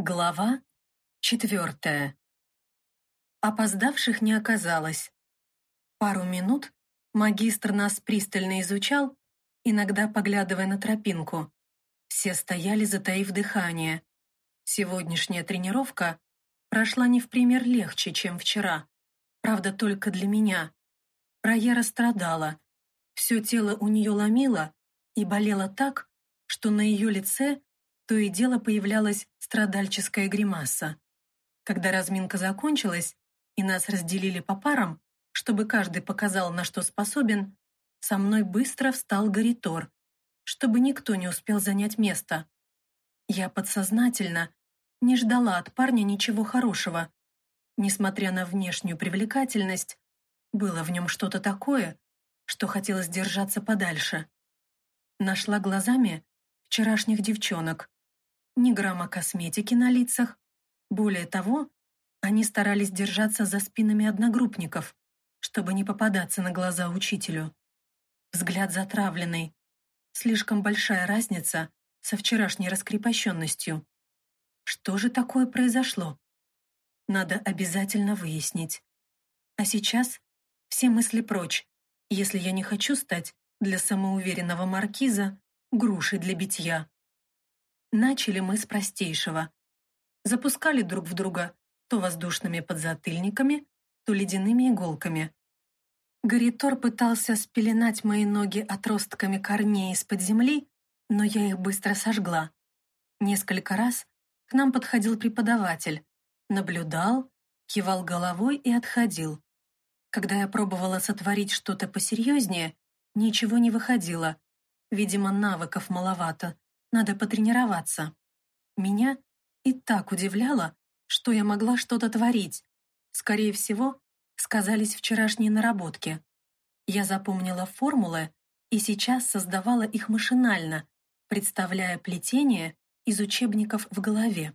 Глава четвертая. Опоздавших не оказалось. Пару минут магистр нас пристально изучал, иногда поглядывая на тропинку. Все стояли, затаив дыхание. Сегодняшняя тренировка прошла не в пример легче, чем вчера. Правда, только для меня. Райера страдала. Все тело у нее ломило и болело так, что на ее лице то и дело появлялась страдальческая гримаса. Когда разминка закончилась и нас разделили по парам, чтобы каждый показал, на что способен, со мной быстро встал Гаритор, чтобы никто не успел занять место. Я подсознательно не ждала от парня ничего хорошего. Несмотря на внешнюю привлекательность, было в нем что-то такое, что хотелось держаться подальше. Нашла глазами вчерашних девчонок, ни грамма косметики на лицах. Более того, они старались держаться за спинами одногруппников, чтобы не попадаться на глаза учителю. Взгляд затравленный. Слишком большая разница со вчерашней раскрепощенностью. Что же такое произошло? Надо обязательно выяснить. А сейчас все мысли прочь, если я не хочу стать для самоуверенного маркиза грушей для битья. Начали мы с простейшего. Запускали друг в друга то воздушными подзатыльниками, то ледяными иголками. Гаритор пытался спеленать мои ноги отростками корней из-под земли, но я их быстро сожгла. Несколько раз к нам подходил преподаватель, наблюдал, кивал головой и отходил. Когда я пробовала сотворить что-то посерьезнее, ничего не выходило. Видимо, навыков маловато. Надо потренироваться. Меня и так удивляло, что я могла что-то творить. Скорее всего, сказались вчерашние наработки. Я запомнила формулы и сейчас создавала их машинально, представляя плетение из учебников в голове.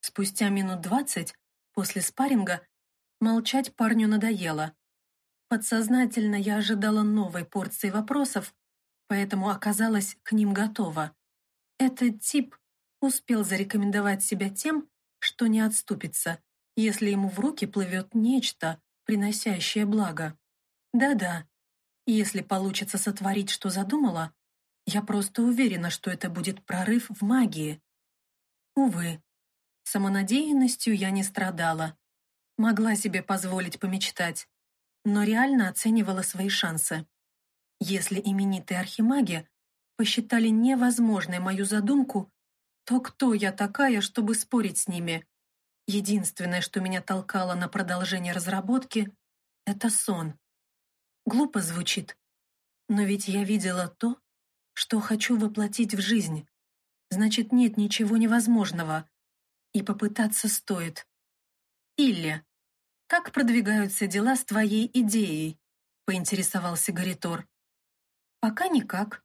Спустя минут двадцать после спарринга молчать парню надоело. Подсознательно я ожидала новой порции вопросов, поэтому оказалась к ним готова. Этот тип успел зарекомендовать себя тем, что не отступится, если ему в руки плывет нечто, приносящее благо. Да-да, если получится сотворить, что задумала, я просто уверена, что это будет прорыв в магии. Увы, самонадеянностью я не страдала. Могла себе позволить помечтать, но реально оценивала свои шансы. Если именитые архимаги посчитали невозможной мою задумку, то кто я такая, чтобы спорить с ними? Единственное, что меня толкало на продолжение разработки, это сон. Глупо звучит, но ведь я видела то, что хочу воплотить в жизнь. Значит, нет ничего невозможного. И попытаться стоит. Илля, как продвигаются дела с твоей идеей? Поинтересовался Гаритор. Пока никак.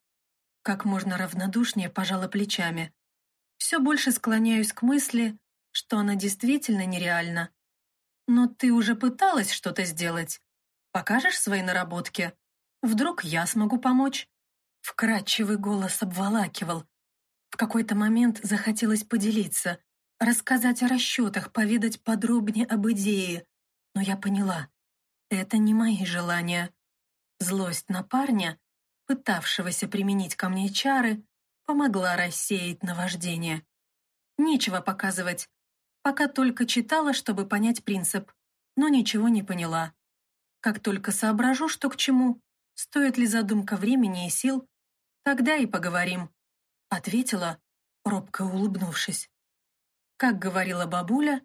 Как можно равнодушнее пожала плечами. Все больше склоняюсь к мысли, что она действительно нереальна. Но ты уже пыталась что-то сделать? Покажешь свои наработки? Вдруг я смогу помочь?» Вкрадчивый голос обволакивал. В какой-то момент захотелось поделиться, рассказать о расчетах, поведать подробнее об идее. Но я поняла, это не мои желания. Злость на парня пытавшегося применить ко мне чары, помогла рассеять наваждение. Нечего показывать, пока только читала, чтобы понять принцип, но ничего не поняла. Как только соображу, что к чему, стоит ли задумка времени и сил, тогда и поговорим, ответила, робко улыбнувшись. Как говорила бабуля,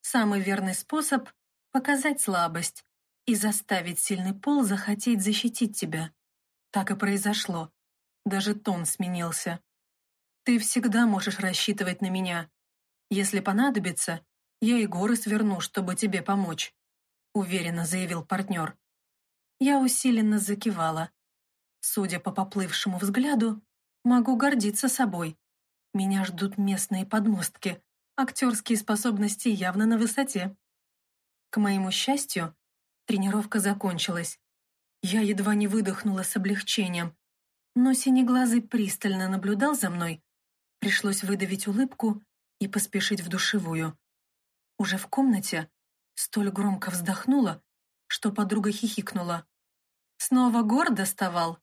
самый верный способ — показать слабость и заставить сильный пол захотеть защитить тебя. Так и произошло. Даже тон сменился. Ты всегда можешь рассчитывать на меня. Если понадобится, я и горы сверну, чтобы тебе помочь», — уверенно заявил партнер. Я усиленно закивала. Судя по поплывшему взгляду, могу гордиться собой. Меня ждут местные подмостки. Актерские способности явно на высоте. К моему счастью, тренировка закончилась. Я едва не выдохнула с облегчением, но синеглазый пристально наблюдал за мной. Пришлось выдавить улыбку и поспешить в душевую. Уже в комнате столь громко вздохнула, что подруга хихикнула. «Снова гор доставал?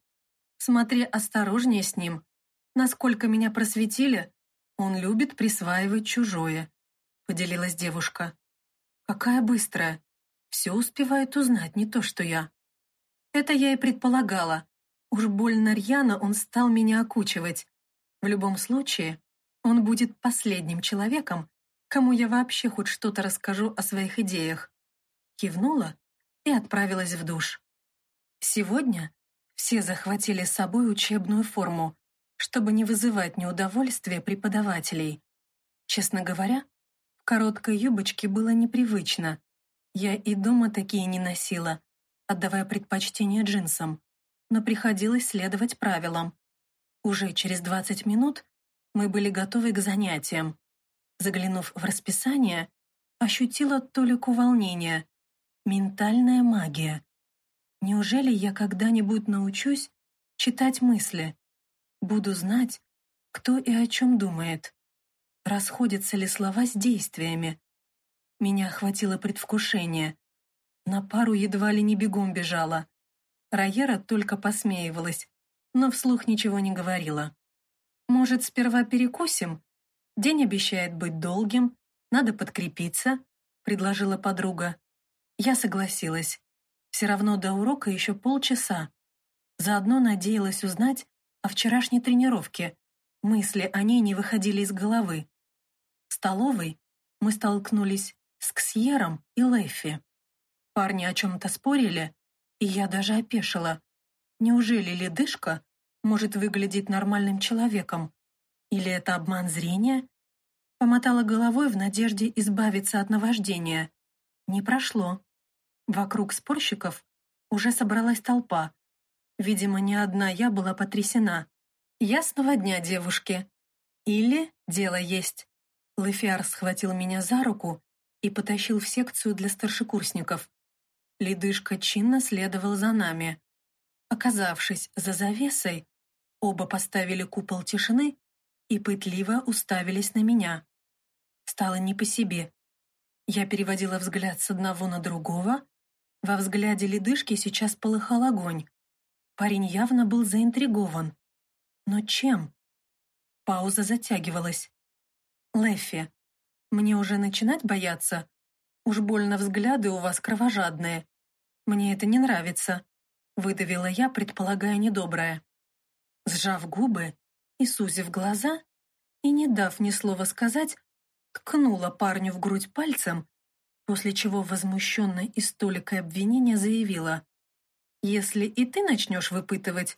Смотри осторожнее с ним. Насколько меня просветили, он любит присваивать чужое», — поделилась девушка. «Какая быстрая. Все успевает узнать, не то что я». Это я и предполагала. Уж больно рьяно он стал меня окучивать. В любом случае, он будет последним человеком, кому я вообще хоть что-то расскажу о своих идеях. Кивнула и отправилась в душ. Сегодня все захватили с собой учебную форму, чтобы не вызывать неудовольствия преподавателей. Честно говоря, в короткой юбочке было непривычно. Я и дома такие не носила, отдавая предпочтение джинсам но приходилось следовать правилам. Уже через 20 минут мы были готовы к занятиям. Заглянув в расписание, ощутила толику волнения. Ментальная магия. Неужели я когда-нибудь научусь читать мысли? Буду знать, кто и о чем думает. Расходятся ли слова с действиями? Меня охватило предвкушение. На пару едва ли не бегом бежала. Райера только посмеивалась, но вслух ничего не говорила. «Может, сперва перекусим? День обещает быть долгим, надо подкрепиться», — предложила подруга. Я согласилась. Все равно до урока еще полчаса. Заодно надеялась узнать о вчерашней тренировке. Мысли о ней не выходили из головы. В столовой мы столкнулись с Ксьером и Лэффи. Парни о чем-то спорили, и я даже опешила. Неужели ледышка может выглядеть нормальным человеком? Или это обман зрения? Помотала головой в надежде избавиться от наваждения. Не прошло. Вокруг спорщиков уже собралась толпа. Видимо, не одна я была потрясена. Ясного дня, девушки. Или дело есть. Лефиар схватил меня за руку и потащил в секцию для старшекурсников. Ледышка чинно следовал за нами. Оказавшись за завесой, оба поставили купол тишины и пытливо уставились на меня. Стало не по себе. Я переводила взгляд с одного на другого. Во взгляде ледышки сейчас полыхал огонь. Парень явно был заинтригован. Но чем? Пауза затягивалась. «Лэффи, мне уже начинать бояться? Уж больно взгляды у вас кровожадные. Мне это не нравится», — выдавила я, предполагая недоброе. Сжав губы и сузив глаза, и не дав ни слова сказать, ткнула парню в грудь пальцем, после чего возмущенно и столикое обвинения заявила. «Если и ты начнешь выпытывать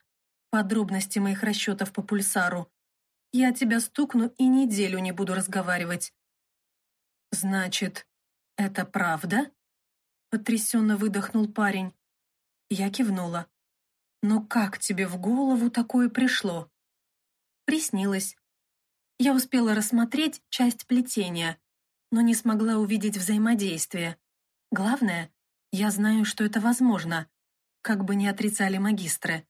подробности моих расчетов по пульсару, я тебя стукну и неделю не буду разговаривать». «Значит, это правда?» Потрясенно выдохнул парень. Я кивнула. «Но как тебе в голову такое пришло?» Приснилось. Я успела рассмотреть часть плетения, но не смогла увидеть взаимодействие. Главное, я знаю, что это возможно, как бы не отрицали магистры.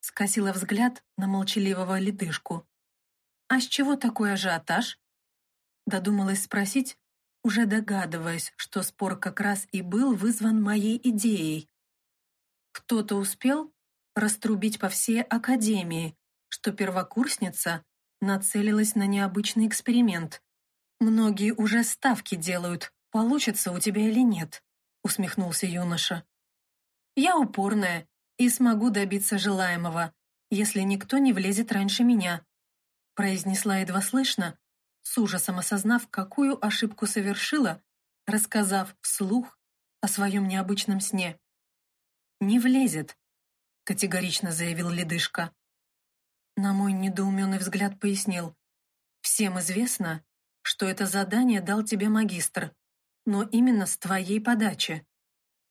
Скосила взгляд на молчаливого ледышку. «А с чего такой ажиотаж?» Додумалась спросить, уже догадываясь, что спор как раз и был вызван моей идеей. Кто-то успел раструбить по всей академии, что первокурсница нацелилась на необычный эксперимент. «Многие уже ставки делают, получится у тебя или нет», усмехнулся юноша. «Я упорная и смогу добиться желаемого, если никто не влезет раньше меня», произнесла едва слышно, с ужасом осознав, какую ошибку совершила, рассказав вслух о своем необычном сне. «Не влезет», — категорично заявил ледышка. На мой недоуменный взгляд пояснил. «Всем известно, что это задание дал тебе магистр, но именно с твоей подачи.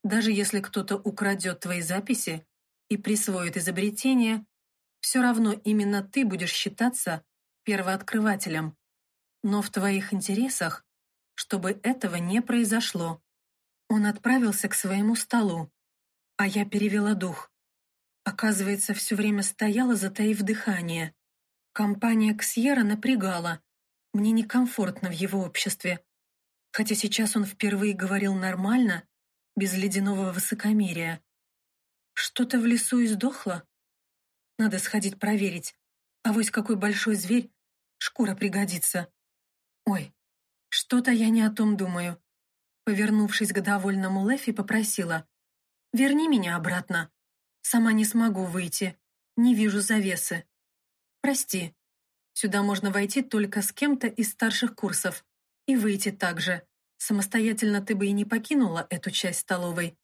Даже если кто-то украдет твои записи и присвоит изобретение, все равно именно ты будешь считаться первооткрывателем но в твоих интересах, чтобы этого не произошло. Он отправился к своему столу, а я перевела дух. Оказывается, все время стояла, затаив дыхание. Компания Ксьера напрягала. Мне некомфортно в его обществе. Хотя сейчас он впервые говорил нормально, без ледяного высокомерия. Что-то в лесу издохло? Надо сходить проверить. А вось какой большой зверь, шкура пригодится. Ой, что-то я не о том думаю. Повернувшись к довольному Лэфи, попросила. «Верни меня обратно. Сама не смогу выйти. Не вижу завесы. Прости. Сюда можно войти только с кем-то из старших курсов. И выйти также. Самостоятельно ты бы и не покинула эту часть столовой.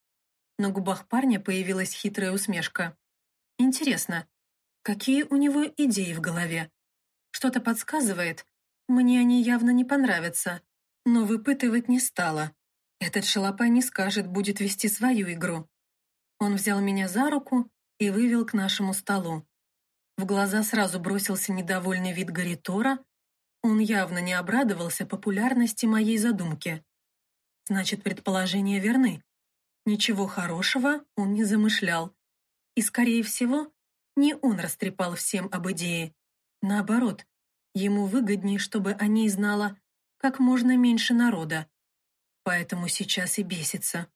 На губах парня появилась хитрая усмешка. Интересно, какие у него идеи в голове? Что-то подсказывает. Мне они явно не понравятся. Но выпытывать не стала. Этот шалопай не скажет, будет вести свою игру. Он взял меня за руку и вывел к нашему столу. В глаза сразу бросился недовольный вид Гаритора. Он явно не обрадовался популярности моей задумки. Значит, предположения верны. Ничего хорошего он не замышлял. И, скорее всего, не он растрепал всем об идее. Наоборот, ему выгоднее, чтобы о ней знало как можно меньше народа. Поэтому сейчас и бесится.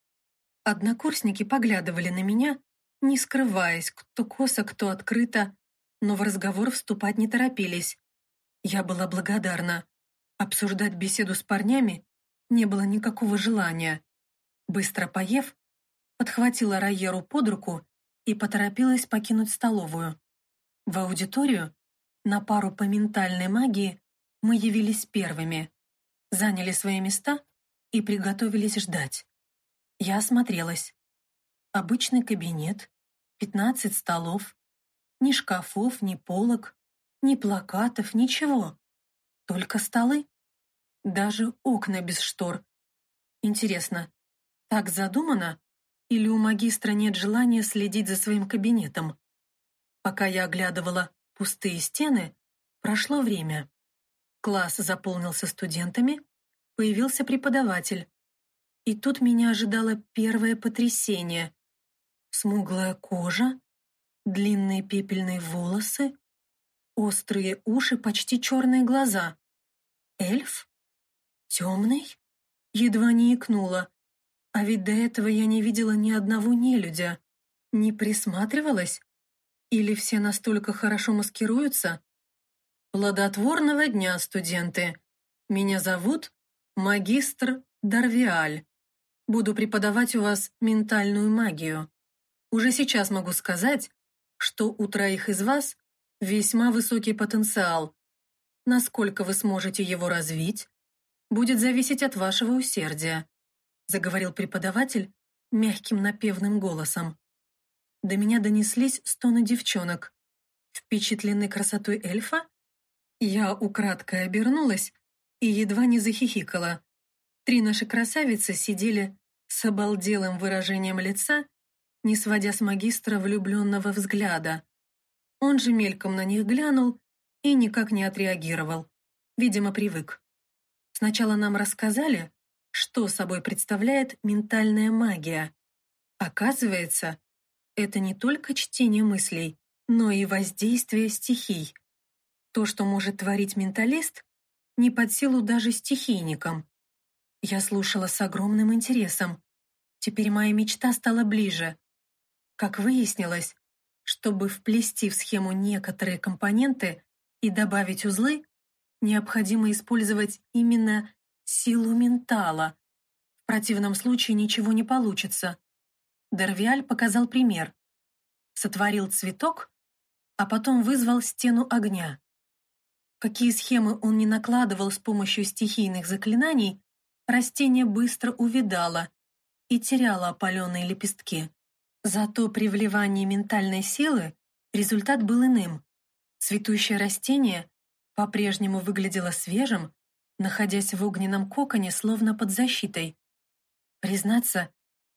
Однокурсники поглядывали на меня, не скрываясь, кто косо, кто открыто, но в разговор вступать не торопились. Я была благодарна. Обсуждать беседу с парнями не было никакого желания. Быстро поев, подхватила Райеру под руку и поторопилась покинуть столовую. В аудиторию на пару по ментальной магии мы явились первыми, заняли свои места и приготовились ждать. Я осмотрелась. Обычный кабинет, 15 столов, ни шкафов, ни полок, ни плакатов, ничего. Только столы. Даже окна без штор. Интересно, так задумано? Или у магистра нет желания следить за своим кабинетом? Пока я оглядывала пустые стены, прошло время. Класс заполнился студентами, появился преподаватель. И тут меня ожидало первое потрясение. Смуглая кожа, длинные пепельные волосы, острые уши, почти черные глаза. Эльф? Темный? Едва не икнула. А ведь до этого я не видела ни одного нелюдя. Не присматривалась? Или все настолько хорошо маскируются? Плодотворного дня, студенты. Меня зовут магистр Дарвиаль. Буду преподавать у вас ментальную магию. Уже сейчас могу сказать, что у троих из вас весьма высокий потенциал. Насколько вы сможете его развить, будет зависеть от вашего усердия», заговорил преподаватель мягким напевным голосом. До меня донеслись стоны девчонок. Впечатлены красотой эльфа? Я украдкой обернулась и едва не захихикала. Три наши красавицы сидели с обалделым выражением лица, не сводя с магистра влюбленного взгляда. Он же мельком на них глянул и никак не отреагировал. Видимо, привык. Сначала нам рассказали, что собой представляет ментальная магия. Оказывается, это не только чтение мыслей, но и воздействие стихий. То, что может творить менталист, не под силу даже стихийникам. Я слушала с огромным интересом. Теперь моя мечта стала ближе. Как выяснилось, чтобы вплести в схему некоторые компоненты и добавить узлы, необходимо использовать именно силу ментала. В противном случае ничего не получится. Дервиаль показал пример. Сотворил цветок, а потом вызвал стену огня. Какие схемы он не накладывал с помощью стихийных заклинаний, растение быстро увядало и теряло опаленные лепестки. Зато при вливании ментальной силы результат был иным. Цветущее растение по-прежнему выглядело свежим, находясь в огненном коконе, словно под защитой. Признаться,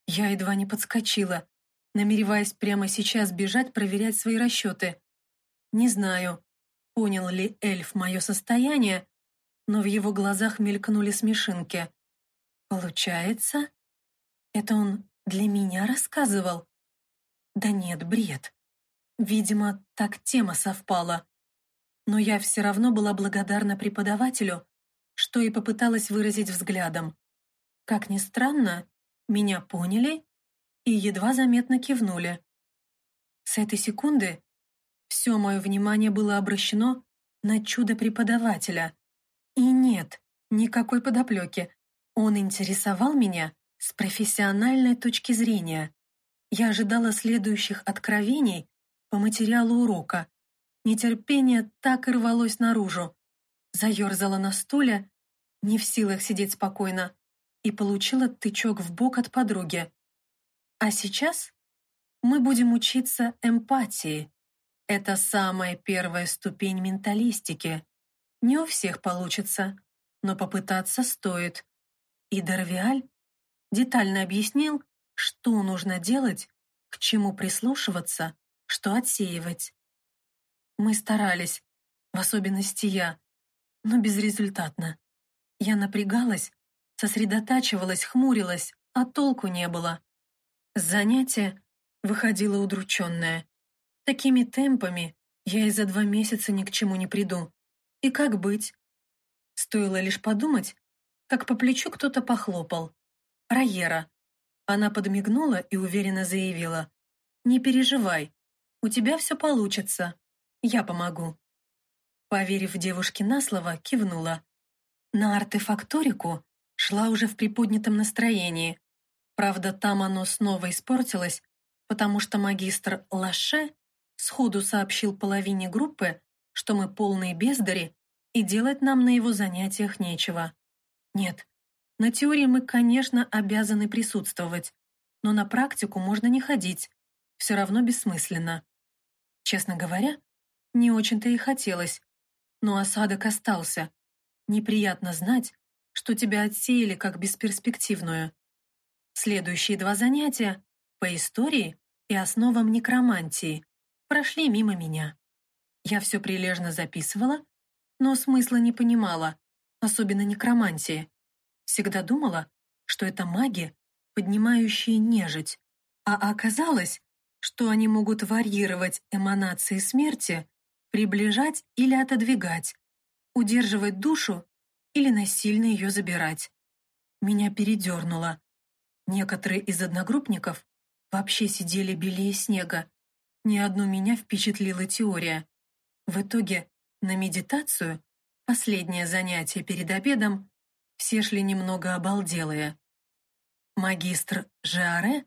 я едва не подскочила, намереваясь прямо сейчас бежать проверять свои расчеты. Не знаю, понял ли эльф мое состояние, но в его глазах мелькнули смешинки. Получается, это он для меня рассказывал? Да нет, бред. Видимо, так тема совпала. Но я все равно была благодарна преподавателю что и попыталась выразить взглядом. Как ни странно, меня поняли и едва заметно кивнули. С этой секунды все мое внимание было обращено на чудо преподавателя. И нет, никакой подоплеки. Он интересовал меня с профессиональной точки зрения. Я ожидала следующих откровений по материалу урока. Нетерпение так и рвалось наружу. Заерзала на стуле, не в силах сидеть спокойно, и получила тычок в бок от подруги. А сейчас мы будем учиться эмпатии. Это самая первая ступень менталистики. Не у всех получится, но попытаться стоит. И Дарвиаль детально объяснил, что нужно делать, к чему прислушиваться, что отсеивать. Мы старались, в особенности я, но безрезультатно. Я напрягалась, сосредотачивалась, хмурилась, а толку не было. Занятие выходило удрученное. Такими темпами я и за два месяца ни к чему не приду. И как быть? Стоило лишь подумать, как по плечу кто-то похлопал. Райера. Она подмигнула и уверенно заявила. «Не переживай, у тебя все получится. Я помогу». Поверив девушке на слово, кивнула. На артефакторику шла уже в приподнятом настроении. Правда, там оно снова испортилось, потому что магистр Лаше сходу сообщил половине группы, что мы полные бездари, и делать нам на его занятиях нечего. Нет, на теории мы, конечно, обязаны присутствовать, но на практику можно не ходить, все равно бессмысленно. Честно говоря, не очень-то и хотелось, но осадок остался. Неприятно знать, что тебя отсеяли как бесперспективную. Следующие два занятия по истории и основам некромантии прошли мимо меня. Я все прилежно записывала, но смысла не понимала, особенно некромантии. Всегда думала, что это маги, поднимающие нежить, а оказалось, что они могут варьировать эманации смерти, приближать или отодвигать, удерживать душу или насильно ее забирать. Меня передернуло. Некоторые из одногруппников вообще сидели белее снега. Ни одну меня впечатлила теория. В итоге на медитацию, последнее занятие перед обедом, все шли немного обалделые. Магистр Жиаре,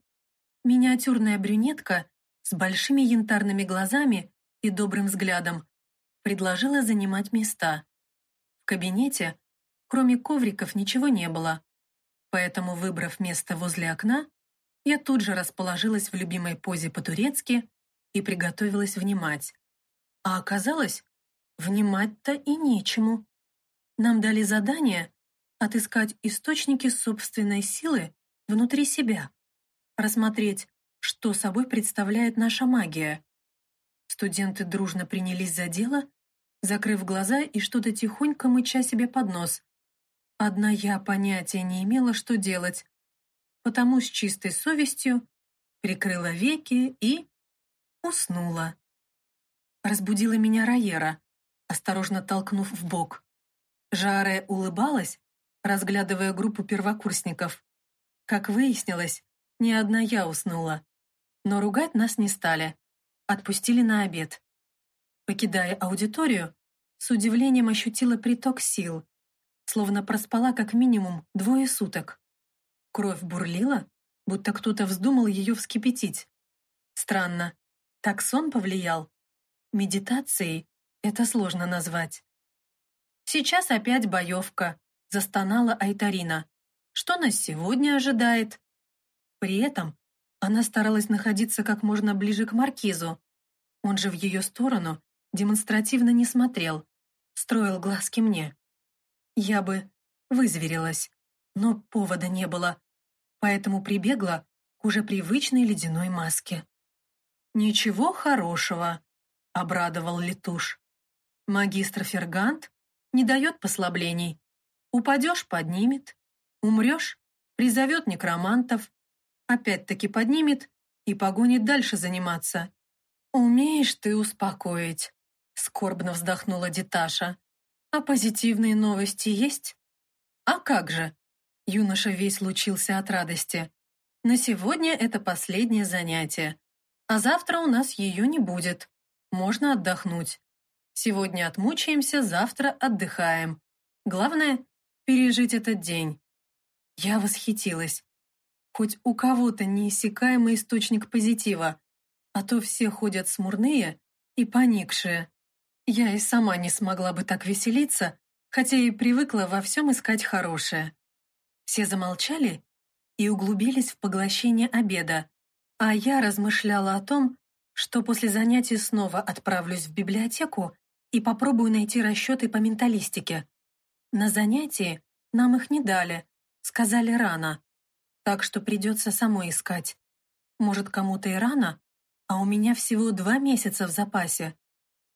миниатюрная брюнетка с большими янтарными глазами и добрым взглядом, предложила занимать места. В кабинете, кроме ковриков, ничего не было, поэтому, выбрав место возле окна, я тут же расположилась в любимой позе по-турецки и приготовилась внимать. А оказалось, внимать-то и нечему. Нам дали задание отыскать источники собственной силы внутри себя, рассмотреть, что собой представляет наша магия. Студенты дружно принялись за дело, закрыв глаза и что-то тихонько мыча себе под нос. Одна я понятия не имела, что делать, потому с чистой совестью прикрыла веки и уснула. Разбудила меня Райера, осторожно толкнув в бок. Жаре улыбалась, разглядывая группу первокурсников. Как выяснилось, не одна я уснула. Но ругать нас не стали. Отпустили на обед. Покидая аудиторию, с удивлением ощутила приток сил, словно проспала как минимум двое суток. Кровь бурлила, будто кто-то вздумал ее вскипятить. Странно, так сон повлиял? Медитацией это сложно назвать. Сейчас опять боевка, застонала Айтарина. Что нас сегодня ожидает? При этом она старалась находиться как можно ближе к маркизу. Он же в ее сторону демонстративно не смотрел, строил глазки мне. Я бы вызверилась, но повода не было, поэтому прибегла к уже привычной ледяной маске. «Ничего хорошего», — обрадовал Летуш. «Магистр Фергант не дает послаблений. Упадешь — поднимет. Умрешь — призовет некромантов. Опять-таки поднимет и погонит дальше заниматься. «Умеешь ты успокоить», — скорбно вздохнула Диташа. «А позитивные новости есть?» «А как же?» Юноша весь лучился от радости. «На сегодня это последнее занятие, а завтра у нас ее не будет. Можно отдохнуть. Сегодня отмучаемся, завтра отдыхаем. Главное — пережить этот день». Я восхитилась. Хоть у кого-то неиссякаемый источник позитива, а то все ходят смурные и поникшие. Я и сама не смогла бы так веселиться, хотя и привыкла во всем искать хорошее. Все замолчали и углубились в поглощение обеда, а я размышляла о том, что после занятий снова отправлюсь в библиотеку и попробую найти расчеты по менталистике. На занятии нам их не дали, сказали рано, так что придется самой искать. Может, кому-то и рано, а у меня всего два месяца в запасе.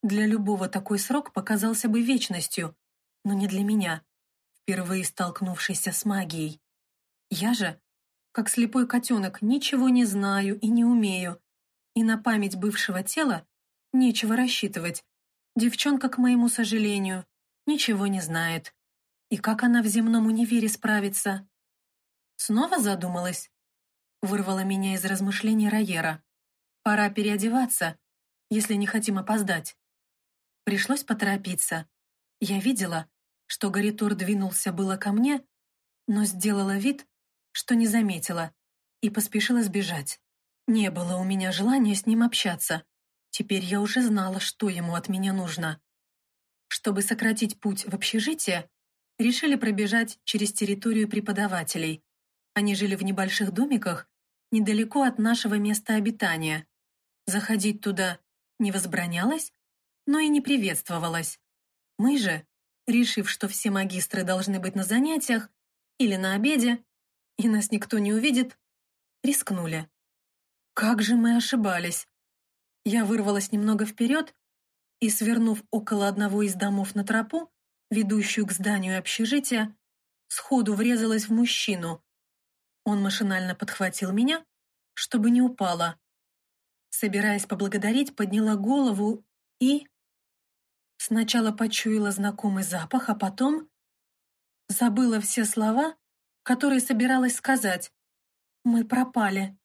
Для любого такой срок показался бы вечностью, но не для меня, впервые столкнувшейся с магией. Я же, как слепой котенок, ничего не знаю и не умею, и на память бывшего тела нечего рассчитывать. Девчонка, к моему сожалению, ничего не знает. И как она в земном универе справится? Снова задумалась? Вырвала меня из размышлений Райера. Пора переодеваться, если не хотим опоздать. Пришлось поторопиться. Я видела, что Гаритур двинулся было ко мне, но сделала вид, что не заметила, и поспешила сбежать. Не было у меня желания с ним общаться. Теперь я уже знала, что ему от меня нужно. Чтобы сократить путь в общежитие, решили пробежать через территорию преподавателей. Они жили в небольших домиках недалеко от нашего места обитания. Заходить туда не возбранялось, но и не приветствовалось. Мы же, решив, что все магистры должны быть на занятиях или на обеде, и нас никто не увидит, рискнули. Как же мы ошибались! Я вырвалась немного вперед и, свернув около одного из домов на тропу, ведущую к зданию общежития, сходу врезалась в мужчину. Он машинально подхватил меня, чтобы не упала. Собираясь поблагодарить, подняла голову и... Сначала почуяла знакомый запах, а потом забыла все слова, которые собиралась сказать. Мы пропали.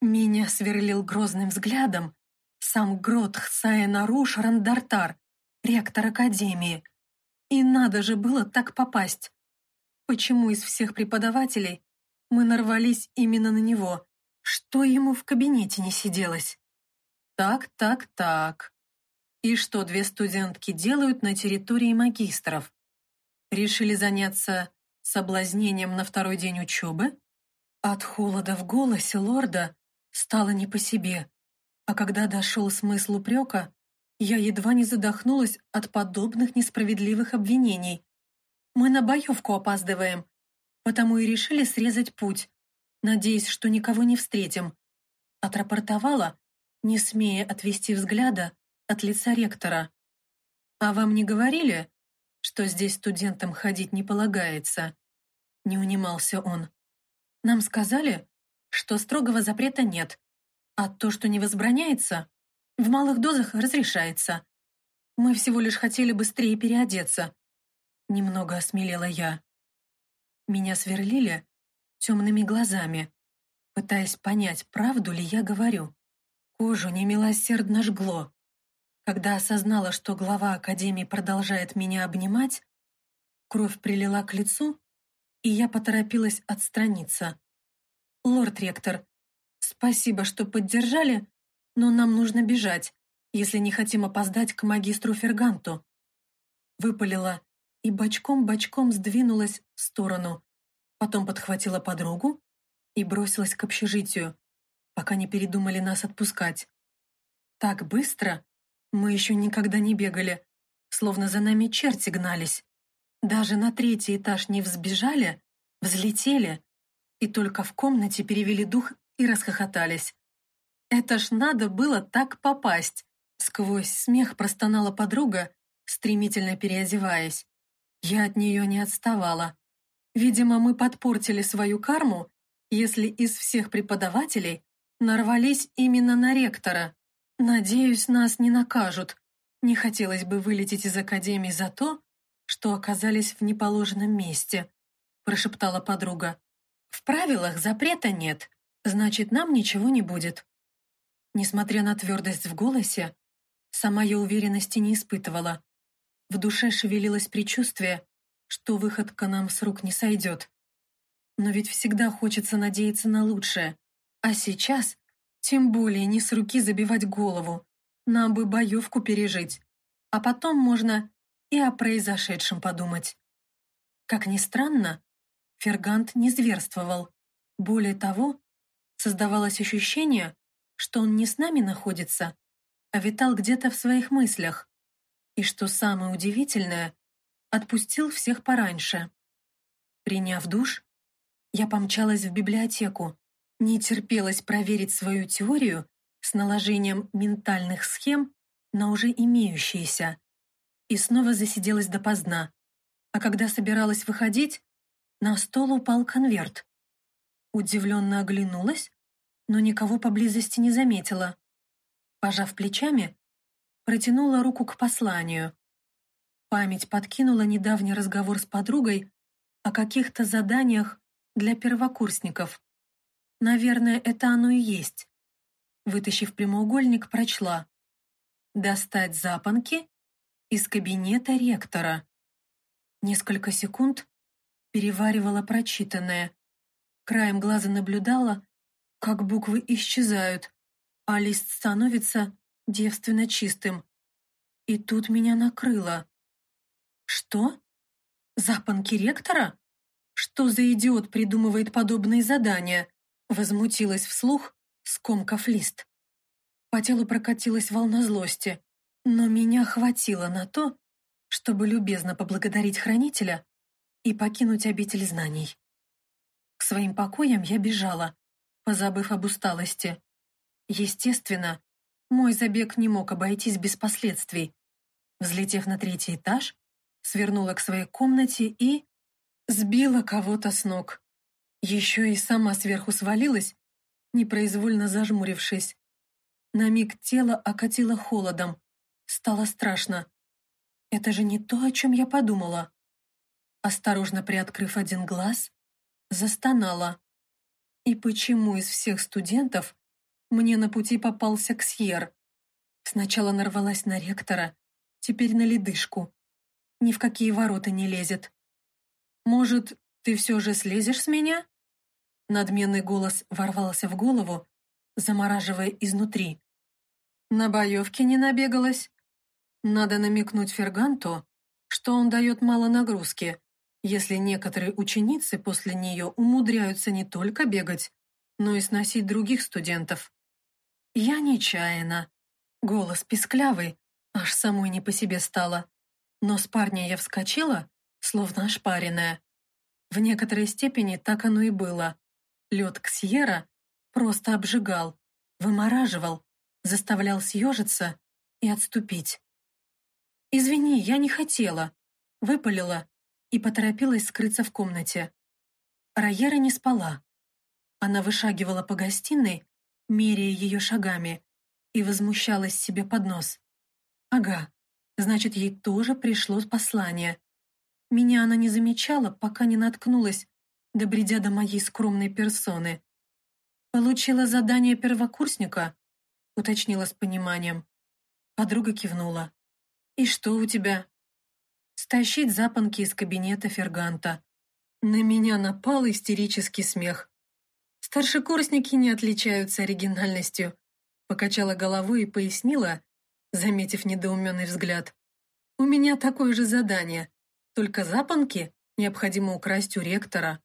Меня сверлил грозным взглядом сам Гротх Саенаруш Рандартар, ректор Академии. И надо же было так попасть. Почему из всех преподавателей мы нарвались именно на него? Что ему в кабинете не сиделось? Так, так, так. И что две студентки делают на территории магистров? Решили заняться соблазнением на второй день учебы? От холода в голосе лорда стало не по себе. А когда дошел смысл упрека, я едва не задохнулась от подобных несправедливых обвинений. Мы на боевку опаздываем, потому и решили срезать путь, надеясь, что никого не встретим. Отрапортовала, не смея отвести взгляда от лица ректора. «А вам не говорили, что здесь студентам ходить не полагается?» Не унимался он. «Нам сказали, что строгого запрета нет, а то, что не возбраняется, в малых дозах разрешается. Мы всего лишь хотели быстрее переодеться». Немного осмелела я. Меня сверлили темными глазами, пытаясь понять, правду ли я говорю. Кожу немилосердно жгло. Когда осознала, что глава Академии продолжает меня обнимать, кровь прилила к лицу, и я поторопилась отстраниться. «Лорд-ректор, спасибо, что поддержали, но нам нужно бежать, если не хотим опоздать к магистру Ферганту». Выпалила и бочком-бочком сдвинулась в сторону, потом подхватила подругу и бросилась к общежитию, пока не передумали нас отпускать. Так быстро мы еще никогда не бегали, словно за нами черти гнались. Даже на третий этаж не взбежали, взлетели, и только в комнате перевели дух и расхохотались. Это ж надо было так попасть. Сквозь смех простонала подруга, стремительно переодеваясь. Я от нее не отставала. Видимо, мы подпортили свою карму, если из всех преподавателей нарвались именно на ректора. Надеюсь, нас не накажут. Не хотелось бы вылететь из академии за то, что оказались в неположенном месте. прошептала подруга. «В правилах запрета нет, значит, нам ничего не будет». Несмотря на твердость в голосе, сама я уверенности не испытывала. В душе шевелилось предчувствие, что выходка нам с рук не сойдет. Но ведь всегда хочется надеяться на лучшее. А сейчас тем более не с руки забивать голову. Нам бы боевку пережить. А потом можно и о произошедшем подумать. Как ни странно, Фергант не зверствовал. Более того, создавалось ощущение, что он не с нами находится, а витал где-то в своих мыслях. И что самое удивительное, отпустил всех пораньше. Приняв душ, я помчалась в библиотеку, не терпелось проверить свою теорию с наложением ментальных схем на уже имеющиеся, и снова засиделась допоздна. А когда собиралась выходить, на стол упал конверт. Удивленно оглянулась, но никого поблизости не заметила. Пожав плечами, протянула руку к посланию. Память подкинула недавний разговор с подругой о каких-то заданиях для первокурсников. Наверное, это оно и есть. Вытащив прямоугольник, прочла. «Достать запонки из кабинета ректора». Несколько секунд переваривала прочитанное. Краем глаза наблюдала, как буквы исчезают, а лист становится девственно чистым. И тут меня накрыло. Что? Запонки ректора? Что за идиот придумывает подобные задания? Возмутилась вслух, скомкав лист. По телу прокатилась волна злости, но меня хватило на то, чтобы любезно поблагодарить хранителя и покинуть обитель знаний. К своим покоям я бежала, позабыв об усталости. Естественно, мой забег не мог обойтись без последствий. Взлетев на третий этаж, свернула к своей комнате и... сбила кого-то с ног. Еще и сама сверху свалилась, непроизвольно зажмурившись. На миг тело окатило холодом. Стало страшно. Это же не то, о чем я подумала. Осторожно приоткрыв один глаз, застонала. И почему из всех студентов мне на пути попался Ксьер? Сначала нарвалась на ректора, теперь на ледышку. Ни в какие ворота не лезет. Может, ты все же слезешь с меня? Надменный голос ворвался в голову, замораживая изнутри. На боевке не набегалась. Надо намекнуть Ферганту, что он дает мало нагрузки, если некоторые ученицы после нее умудряются не только бегать, но и сносить других студентов. Я нечаянно. Голос писклявый, аж самой не по себе стало. Но с парня я вскочила, словно ошпаренная. В некоторой степени так оно и было. Лед Ксьера просто обжигал, вымораживал, заставлял съежиться и отступить. «Извини, я не хотела», — выпалила и поторопилась скрыться в комнате. Райера не спала. Она вышагивала по гостиной, меряя ее шагами, и возмущалась себе под нос. «Ага, значит, ей тоже пришло послание. Меня она не замечала, пока не наткнулась, добредя до моей скромной персоны. «Получила задание первокурсника?» — уточнила с пониманием. Подруга кивнула. «И что у тебя?» стащить запонки из кабинета Ферганта. На меня напал истерический смех. Старшекурсники не отличаются оригинальностью, покачала головой и пояснила, заметив недоуменный взгляд. У меня такое же задание, только запонки необходимо украсть у ректора.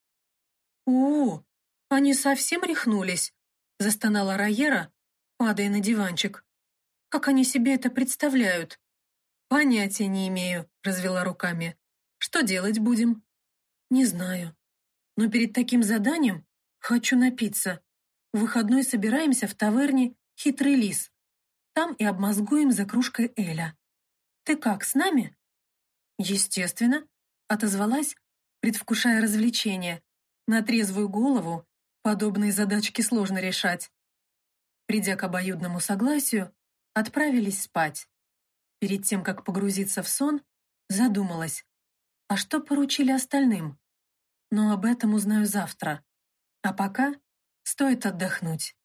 «О, они совсем рехнулись!» — застонала Райера, падая на диванчик. «Как они себе это представляют?» «Понятия не имею», — развела руками. «Что делать будем?» «Не знаю. Но перед таким заданием хочу напиться. В выходной собираемся в таверне «Хитрый лис». Там и обмозгуем за кружкой Эля. Ты как, с нами?» «Естественно», — отозвалась, предвкушая развлечение. На трезвую голову подобные задачки сложно решать. Придя к обоюдному согласию, отправились спать. Перед тем, как погрузиться в сон, задумалась, а что поручили остальным? но об этом узнаю завтра. А пока стоит отдохнуть.